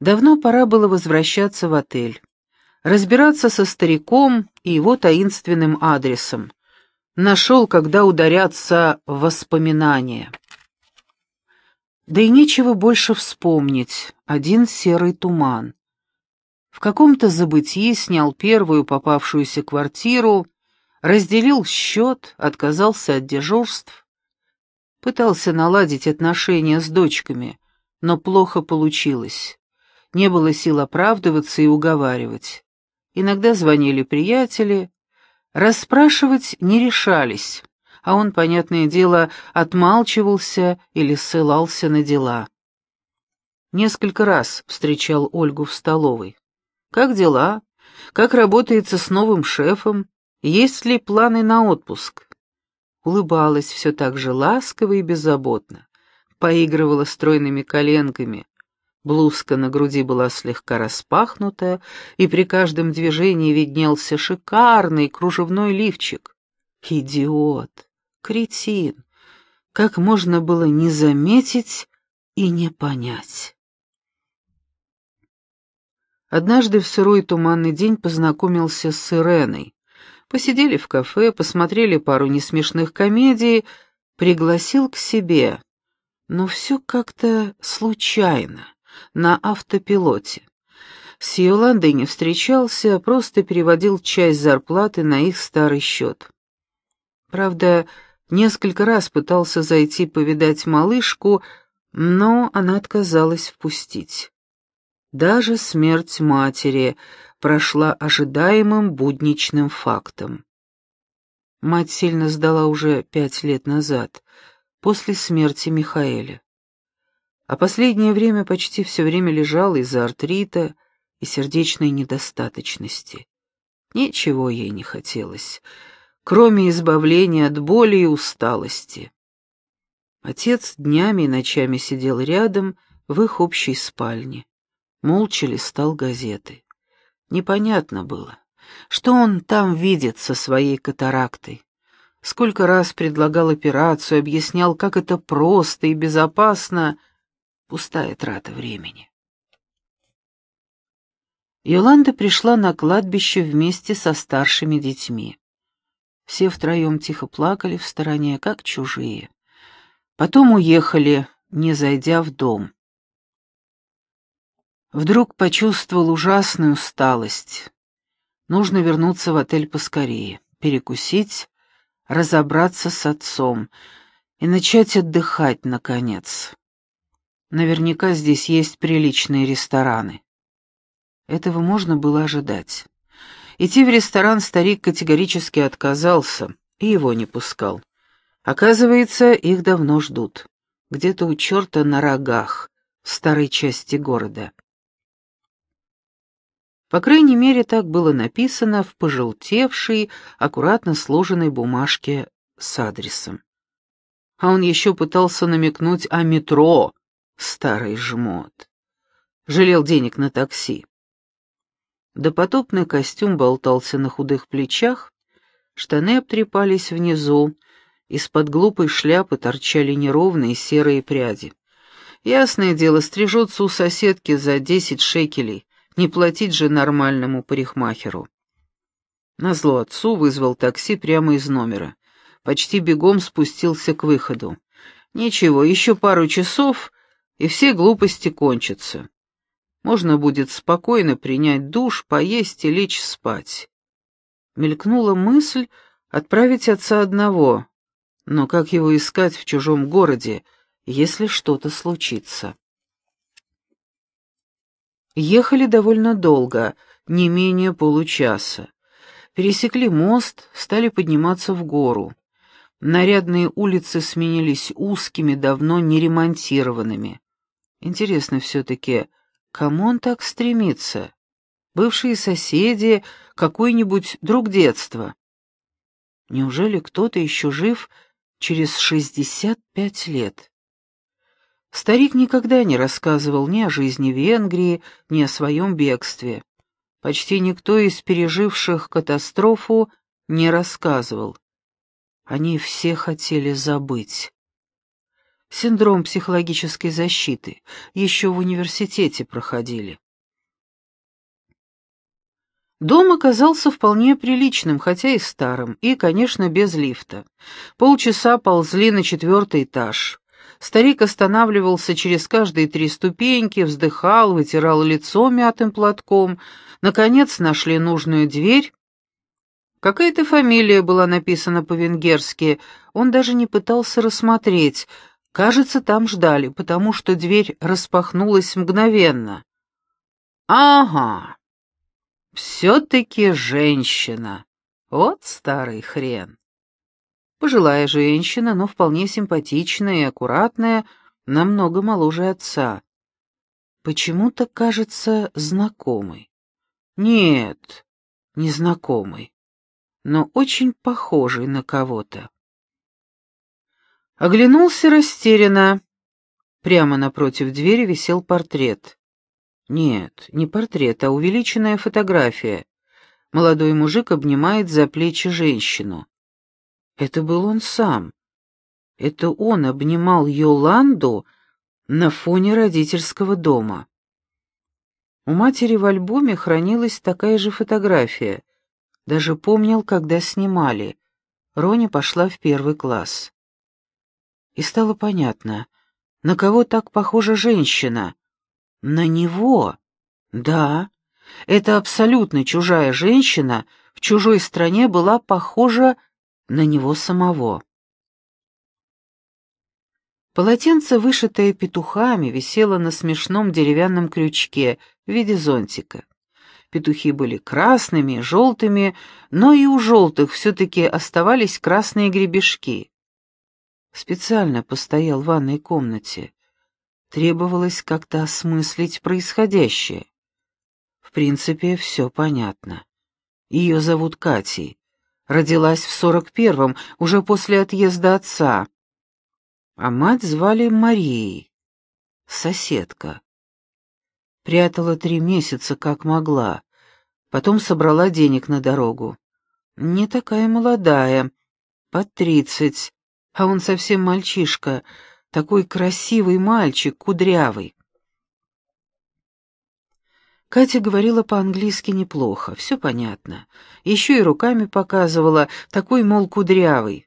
Давно пора было возвращаться в отель, разбираться со стариком и его таинственным адресом. Нашел, когда ударятся воспоминания. Да и нечего больше вспомнить, один серый туман. В каком-то забытии снял первую попавшуюся квартиру, разделил счет, отказался от дежурств. Пытался наладить отношения с дочками, но плохо получилось. Не было сил оправдываться и уговаривать. Иногда звонили приятели, расспрашивать не решались а он, понятное дело, отмалчивался или ссылался на дела. Несколько раз встречал Ольгу в столовой. «Как дела? Как работается с новым шефом? Есть ли планы на отпуск?» Улыбалась все так же ласково и беззаботно, поигрывала стройными коленками. Блузка на груди была слегка распахнута, и при каждом движении виднелся шикарный кружевной лифчик. «Идиот! Кретин! Как можно было не заметить и не понять? Однажды в сырой туманный день познакомился с Иреной. Посидели в кафе, посмотрели пару несмешных комедий, пригласил к себе. Но все как-то случайно, на автопилоте. С Йоландой не встречался, просто переводил часть зарплаты на их старый счет. Правда, Несколько раз пытался зайти повидать малышку, но она отказалась впустить. Даже смерть матери прошла ожидаемым будничным фактом. Мать сильно сдала уже пять лет назад, после смерти Михаэля. А последнее время почти все время лежала из-за артрита и сердечной недостаточности. Ничего ей не хотелось — кроме избавления от боли и усталости. Отец днями и ночами сидел рядом в их общей спальне, молча листал газеты. Непонятно было, что он там видит со своей катарактой. Сколько раз предлагал операцию, объяснял, как это просто и безопасно. Пустая трата времени. Йоланда пришла на кладбище вместе со старшими детьми. Все втроем тихо плакали в стороне, как чужие. Потом уехали, не зайдя в дом. Вдруг почувствовал ужасную усталость. Нужно вернуться в отель поскорее, перекусить, разобраться с отцом и начать отдыхать, наконец. Наверняка здесь есть приличные рестораны. Этого можно было ожидать. Идти в ресторан старик категорически отказался и его не пускал. Оказывается, их давно ждут. Где-то у черта на рогах, в старой части города. По крайней мере, так было написано в пожелтевшей, аккуратно сложенной бумажке с адресом. А он еще пытался намекнуть о метро, старый жмот. Жалел денег на такси. Допотопный костюм болтался на худых плечах, штаны обтрепались внизу, из-под глупой шляпы торчали неровные серые пряди. Ясное дело, стрижется у соседки за десять шекелей, не платить же нормальному парикмахеру. Назло отцу вызвал такси прямо из номера. Почти бегом спустился к выходу. Ничего, еще пару часов, и все глупости кончатся. Можно будет спокойно принять душ, поесть и лечь спать. Мелькнула мысль отправить отца одного, но как его искать в чужом городе, если что-то случится? Ехали довольно долго, не менее получаса. Пересекли мост, стали подниматься в гору. Нарядные улицы сменились узкими, давно не ремонтированными. Интересно все-таки, Кому он так стремится? Бывшие соседи, какой-нибудь друг детства? Неужели кто-то еще жив через шестьдесят пять лет? Старик никогда не рассказывал ни о жизни Венгрии, ни о своем бегстве. Почти никто из переживших катастрофу не рассказывал. Они все хотели забыть. Синдром психологической защиты. Еще в университете проходили. Дом оказался вполне приличным, хотя и старым, и, конечно, без лифта. Полчаса ползли на четвертый этаж. Старик останавливался через каждые три ступеньки, вздыхал, вытирал лицо мятым платком. Наконец нашли нужную дверь. Какая-то фамилия была написана по-венгерски, он даже не пытался рассмотреть. Кажется, там ждали, потому что дверь распахнулась мгновенно. «Ага, все-таки женщина. Вот старый хрен». Пожилая женщина, но вполне симпатичная и аккуратная, намного моложе отца. Почему-то кажется знакомой. Нет, не знакомый, но очень похожий на кого-то. Оглянулся растерянно. Прямо напротив двери висел портрет. Нет, не портрет, а увеличенная фотография. Молодой мужик обнимает за плечи женщину. Это был он сам. Это он обнимал Йоланду на фоне родительского дома. У матери в альбоме хранилась такая же фотография. Даже помнил, когда снимали. Роня пошла в первый класс. И стало понятно, на кого так похожа женщина. На него. Да, эта абсолютно чужая женщина в чужой стране была похожа на него самого. Полотенце, вышитое петухами, висело на смешном деревянном крючке в виде зонтика. Петухи были красными, желтыми, но и у желтых все-таки оставались красные гребешки. Специально постоял в ванной комнате. Требовалось как-то осмыслить происходящее. В принципе, все понятно. Ее зовут Катей. Родилась в сорок первом, уже после отъезда отца. А мать звали Марией. Соседка. Прятала три месяца, как могла. Потом собрала денег на дорогу. Не такая молодая, под тридцать, а он совсем мальчишка, такой красивый мальчик, кудрявый. Катя говорила по-английски неплохо, все понятно. Еще и руками показывала, такой, мол, кудрявый.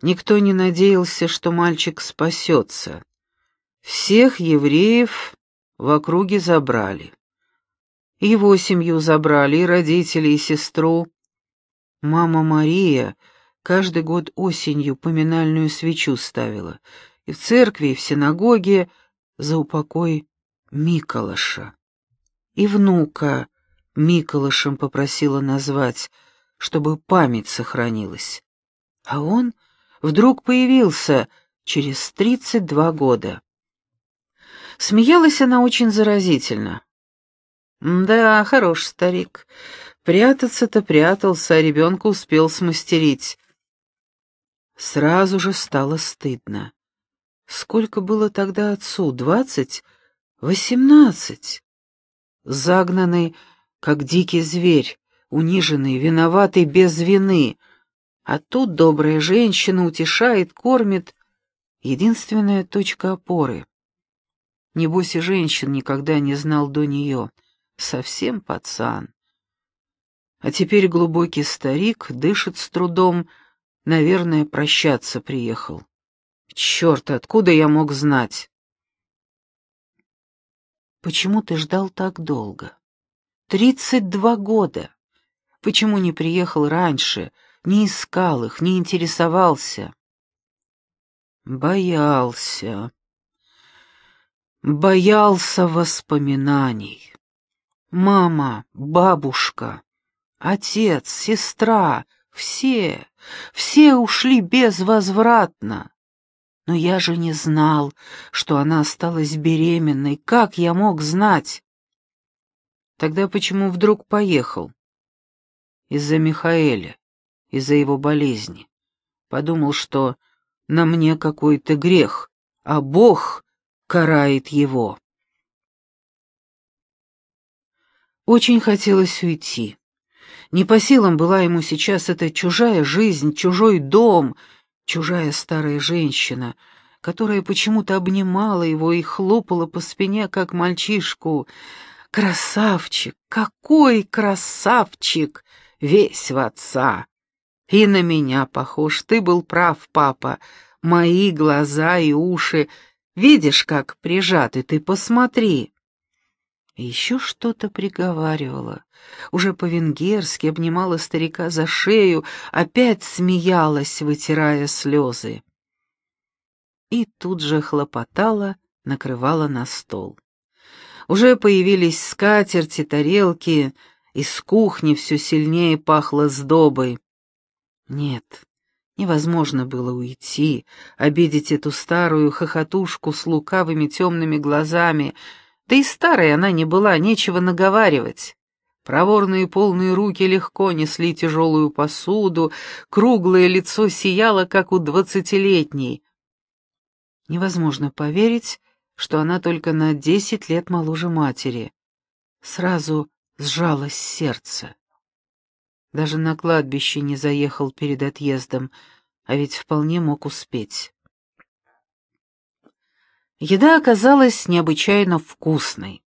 Никто не надеялся, что мальчик спасется. Всех евреев в округе забрали. Его семью забрали, и родителей, и сестру. Мама Мария каждый год осенью поминальную свечу ставила, и в церкви, и в синагоге за упокой Миколаша и внука Миколашем попросила назвать, чтобы память сохранилась. А он вдруг появился через тридцать два года. Смеялась она очень заразительно. «Да, хорош старик. Прятаться-то прятался, а ребенка успел смастерить». Сразу же стало стыдно. Сколько было тогда отцу? Двадцать? Восемнадцать? загнанный, как дикий зверь, униженный, виноватый без вины. А тут добрая женщина утешает, кормит. Единственная точка опоры. Небось и женщин никогда не знал до нее. Совсем пацан. А теперь глубокий старик дышит с трудом, наверное, прощаться приехал. Черт, откуда я мог знать? Почему ты ждал так долго? Тридцать два года. Почему не приехал раньше, не искал их, не интересовался? Боялся. Боялся воспоминаний. Мама, бабушка, отец, сестра, все, все ушли безвозвратно. Но я же не знал, что она осталась беременной. Как я мог знать? Тогда почему вдруг поехал? Из-за Михаэля, из-за его болезни. Подумал, что на мне какой-то грех, а Бог карает его. Очень хотелось уйти. Не по силам была ему сейчас эта чужая жизнь, чужой дом — чужая старая женщина, которая почему-то обнимала его и хлопала по спине, как мальчишку. «Красавчик! Какой красавчик! Весь в отца! И на меня похож. Ты был прав, папа. Мои глаза и уши. Видишь, как прижаты, ты посмотри!» Еще что-то приговаривала. Уже по-венгерски обнимала старика за шею, опять смеялась, вытирая слезы. И тут же хлопотала, накрывала на стол. Уже появились скатерти, тарелки, из кухни все сильнее пахло сдобой. Нет, невозможно было уйти, обидеть эту старую хохотушку с лукавыми темными глазами — да и старой она не была, нечего наговаривать. Проворные полные руки легко несли тяжелую посуду, круглое лицо сияло, как у двадцатилетней. Невозможно поверить, что она только на десять лет моложе матери. Сразу сжалось сердце. Даже на кладбище не заехал перед отъездом, а ведь вполне мог успеть. Еда оказалась необычайно вкусной.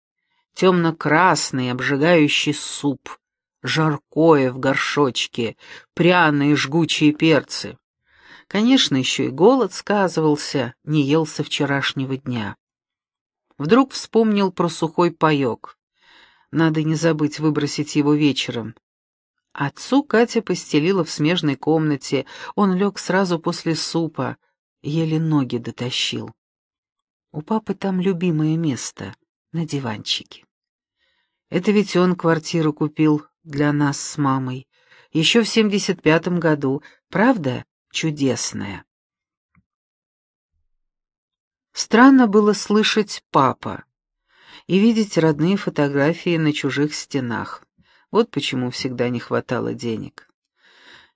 Темно-красный обжигающий суп, жаркое в горшочке, пряные жгучие перцы. Конечно, еще и голод сказывался, не ел со вчерашнего дня. Вдруг вспомнил про сухой паек. Надо не забыть выбросить его вечером. Отцу Катя постелила в смежной комнате, он лег сразу после супа, еле ноги дотащил. У папы там любимое место, на диванчике. Это ведь он квартиру купил для нас с мамой. Еще в семьдесят пятом году. Правда, чудесная. Странно было слышать «папа» и видеть родные фотографии на чужих стенах. Вот почему всегда не хватало денег.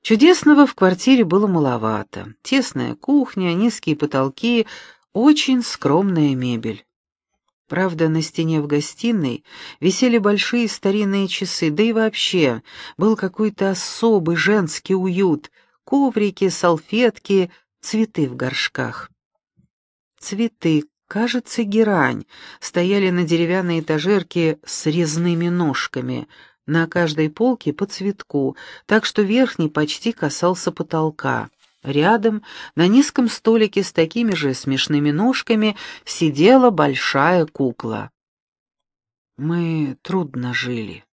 Чудесного в квартире было маловато. Тесная кухня, низкие потолки, очень скромная мебель. Правда, на стене в гостиной висели большие старинные часы, да и вообще был какой-то особый женский уют, коврики, салфетки, цветы в горшках. Цветы, кажется, герань, стояли на деревянной этажерке с резными ножками, на каждой полке по цветку, так что верхний почти касался потолка. Рядом, на низком столике с такими же смешными ножками, сидела большая кукла. Мы трудно жили.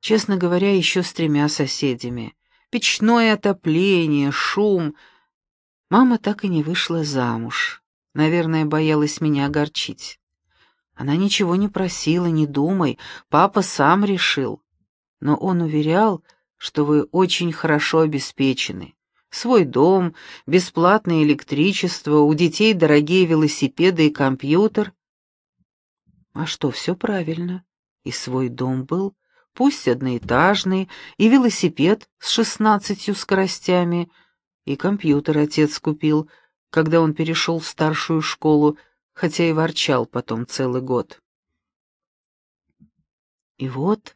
Честно говоря, еще с тремя соседями. Печное отопление, шум. Мама так и не вышла замуж. Наверное, боялась меня огорчить. Она ничего не просила, не думай, папа сам решил. Но он уверял, что вы очень хорошо обеспечены. Свой дом, бесплатное электричество, у детей дорогие велосипеды и компьютер. А что, все правильно. И свой дом был, пусть одноэтажный, и велосипед с шестнадцатью скоростями, и компьютер отец купил, когда он перешел в старшую школу, хотя и ворчал потом целый год. И вот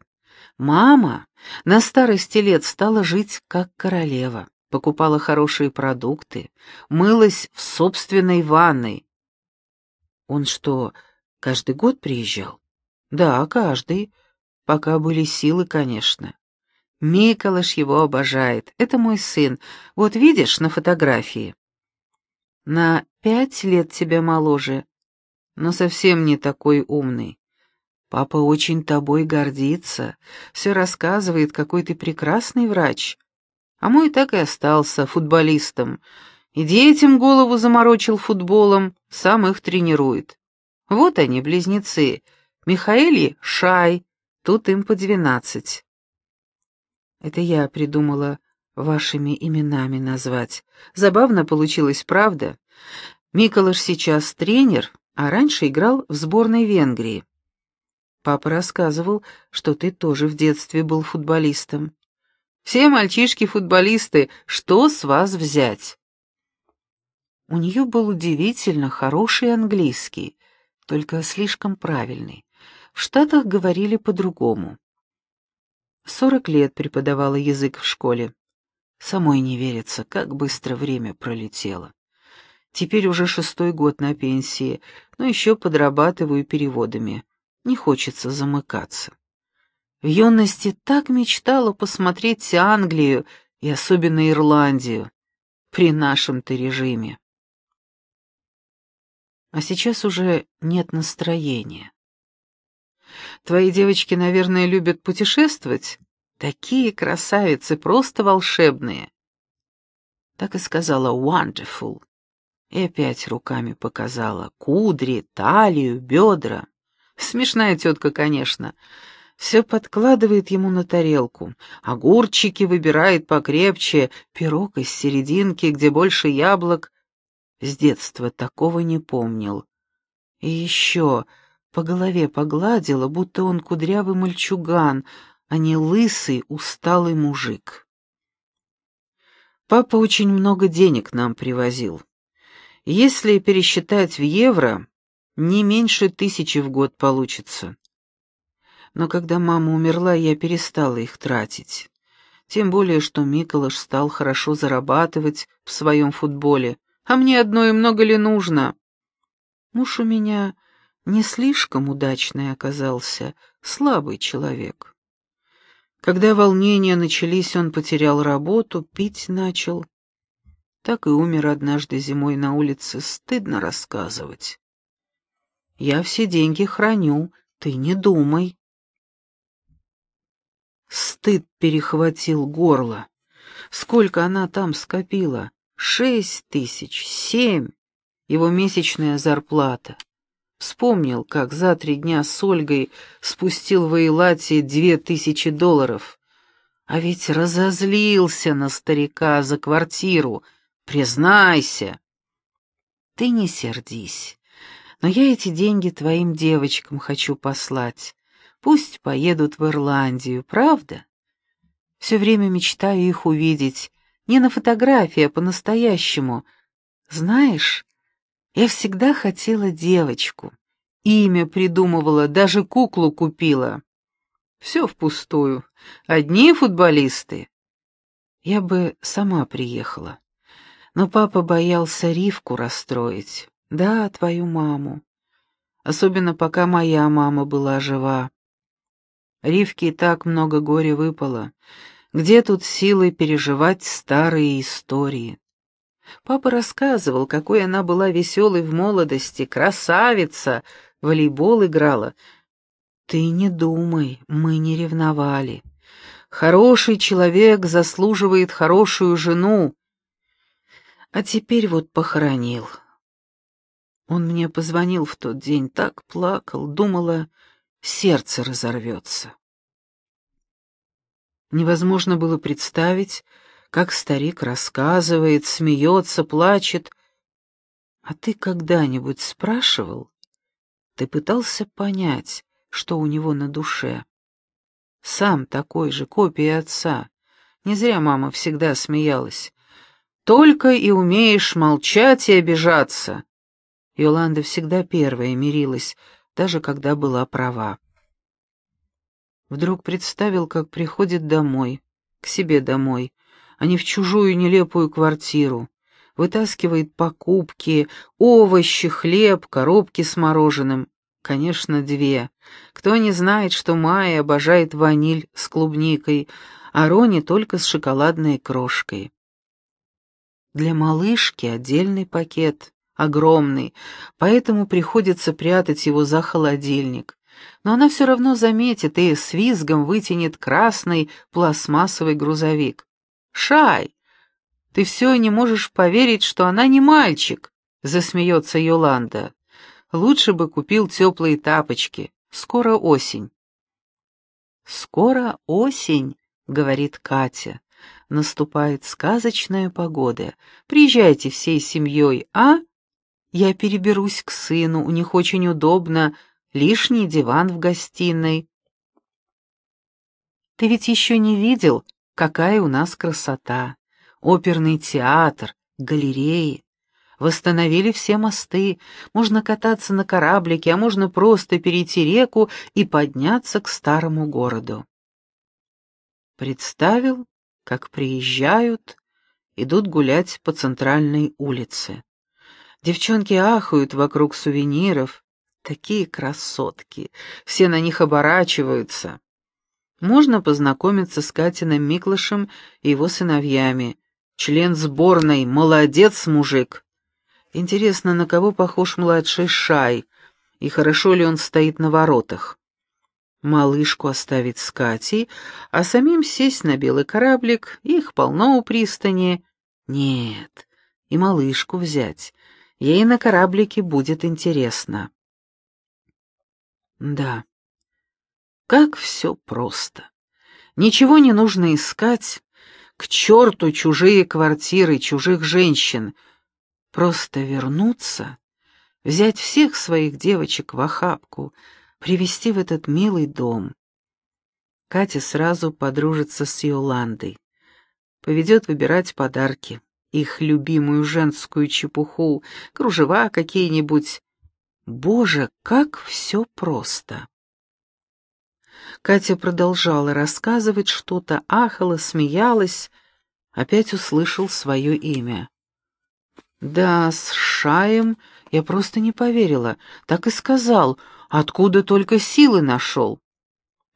мама на старости лет стала жить как королева покупала хорошие продукты, мылась в собственной ванной. Он что, каждый год приезжал? Да, каждый, пока были силы, конечно. Миколаш его обожает, это мой сын, вот видишь на фотографии. На пять лет тебя моложе, но совсем не такой умный. Папа очень тобой гордится, все рассказывает, какой ты прекрасный врач. А мой так и остался футболистом. И детям голову заморочил футболом, сам их тренирует. Вот они, близнецы. Михаэль Шай, тут им по двенадцать. Это я придумала вашими именами назвать. Забавно получилось, правда? Миколаш сейчас тренер, а раньше играл в сборной Венгрии. Папа рассказывал, что ты тоже в детстве был футболистом. Все мальчишки-футболисты, что с вас взять?» У нее был удивительно хороший английский, только слишком правильный. В Штатах говорили по-другому. Сорок лет преподавала язык в школе. Самой не верится, как быстро время пролетело. Теперь уже шестой год на пенсии, но еще подрабатываю переводами. Не хочется замыкаться. В юности так мечтала посмотреть Англию и особенно Ирландию при нашем-то режиме. А сейчас уже нет настроения. Твои девочки, наверное, любят путешествовать? Такие красавицы, просто волшебные. Так и сказала «wonderful». И опять руками показала. Кудри, талию, бедра. Смешная тетка, конечно. Все подкладывает ему на тарелку. Огурчики выбирает покрепче, пирог из серединки, где больше яблок. С детства такого не помнил. И еще по голове погладила, будто он кудрявый мальчуган, а не лысый, усталый мужик. Папа очень много денег нам привозил. Если пересчитать в евро, не меньше тысячи в год получится. Но когда мама умерла, я перестала их тратить. Тем более, что Миколаш стал хорошо зарабатывать в своем футболе, а мне одно и много ли нужно? Муж у меня не слишком удачный оказался, слабый человек. Когда волнения начались, он потерял работу, пить начал. Так и умер однажды зимой на улице, стыдно рассказывать. Я все деньги храню, ты не думай. Стыд перехватил горло. Сколько она там скопила? Шесть тысяч, семь. Его месячная зарплата. Вспомнил, как за три дня с Ольгой спустил в Эйлате две тысячи долларов. А ведь разозлился на старика за квартиру. Признайся. Ты не сердись. Но я эти деньги твоим девочкам хочу послать. Пусть поедут в Ирландию, правда? Все время мечтаю их увидеть. Не на фотографии, а по-настоящему. Знаешь, я всегда хотела девочку. Имя придумывала, даже куклу купила. Все впустую. Одни футболисты. Я бы сама приехала. Но папа боялся Ривку расстроить. Да, твою маму. Особенно пока моя мама была жива. Ривке и так много горя выпало. Где тут силы переживать старые истории? Папа рассказывал, какой она была веселой в молодости, красавица, волейбол играла. Ты не думай, мы не ревновали. Хороший человек заслуживает хорошую жену. А теперь вот похоронил. Он мне позвонил в тот день, так плакал, думала, сердце разорвется. Невозможно было представить, как старик рассказывает, смеется, плачет. А ты когда-нибудь спрашивал? Ты пытался понять, что у него на душе? Сам такой же, копия отца. Не зря мама всегда смеялась. Только и умеешь молчать и обижаться. Йоланда всегда первая мирилась, даже когда была права. Вдруг представил, как приходит домой, к себе домой, а не в чужую нелепую квартиру. Вытаскивает покупки, овощи, хлеб, коробки с мороженым. Конечно, две. Кто не знает, что Майя обожает ваниль с клубникой, а Рони только с шоколадной крошкой. Для малышки отдельный пакет, огромный, поэтому приходится прятать его за холодильник. Но она все равно заметит и с визгом вытянет красный пластмассовый грузовик. Шай, ты все не можешь поверить, что она не мальчик, засмеется Йоланда. Лучше бы купил теплые тапочки. Скоро осень. Скоро осень, говорит Катя. Наступает сказочная погода. Приезжайте всей семьей, а? Я переберусь к сыну, у них очень удобно, лишний диван в гостиной. Ты ведь еще не видел, Какая у нас красота! Оперный театр, галереи. Восстановили все мосты, можно кататься на кораблике, а можно просто перейти реку и подняться к старому городу. Представил, как приезжают, идут гулять по центральной улице. Девчонки ахают вокруг сувениров. Такие красотки. Все на них оборачиваются. Можно познакомиться с Катиным Миклышем и его сыновьями. Член сборной, молодец, мужик. Интересно, на кого похож младший Шай, и хорошо ли он стоит на воротах. Малышку оставить с Катей, а самим сесть на белый кораблик, их полно у пристани. Нет, и малышку взять. Ей на кораблике будет интересно. Да, как все просто. Ничего не нужно искать. К черту чужие квартиры, чужих женщин. Просто вернуться, взять всех своих девочек в охапку, привести в этот милый дом. Катя сразу подружится с Йоландой. Поведет выбирать подарки, их любимую женскую чепуху, кружева какие-нибудь. Боже, как все просто! Катя продолжала рассказывать что-то, ахала, смеялась. Опять услышал свое имя. Да, с Шаем я просто не поверила. Так и сказал, откуда только силы нашел.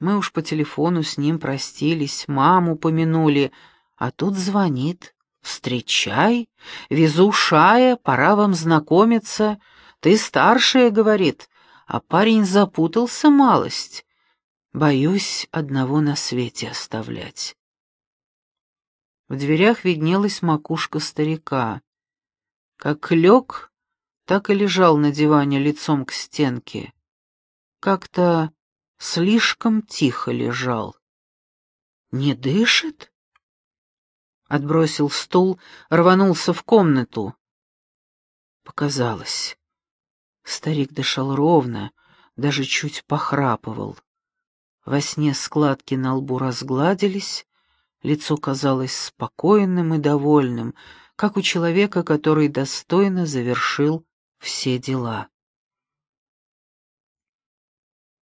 Мы уж по телефону с ним простились, маму помянули, а тут звонит. «Встречай, везу Шая, пора вам знакомиться. Ты старшая, — говорит, — а парень запутался малость. Боюсь одного на свете оставлять. В дверях виднелась макушка старика. Как лег, так и лежал на диване лицом к стенке. Как-то слишком тихо лежал. «Не дышит?» Отбросил стул, рванулся в комнату. Показалось. Старик дышал ровно, даже чуть похрапывал. Во сне складки на лбу разгладились, лицо казалось спокойным и довольным, как у человека, который достойно завершил все дела.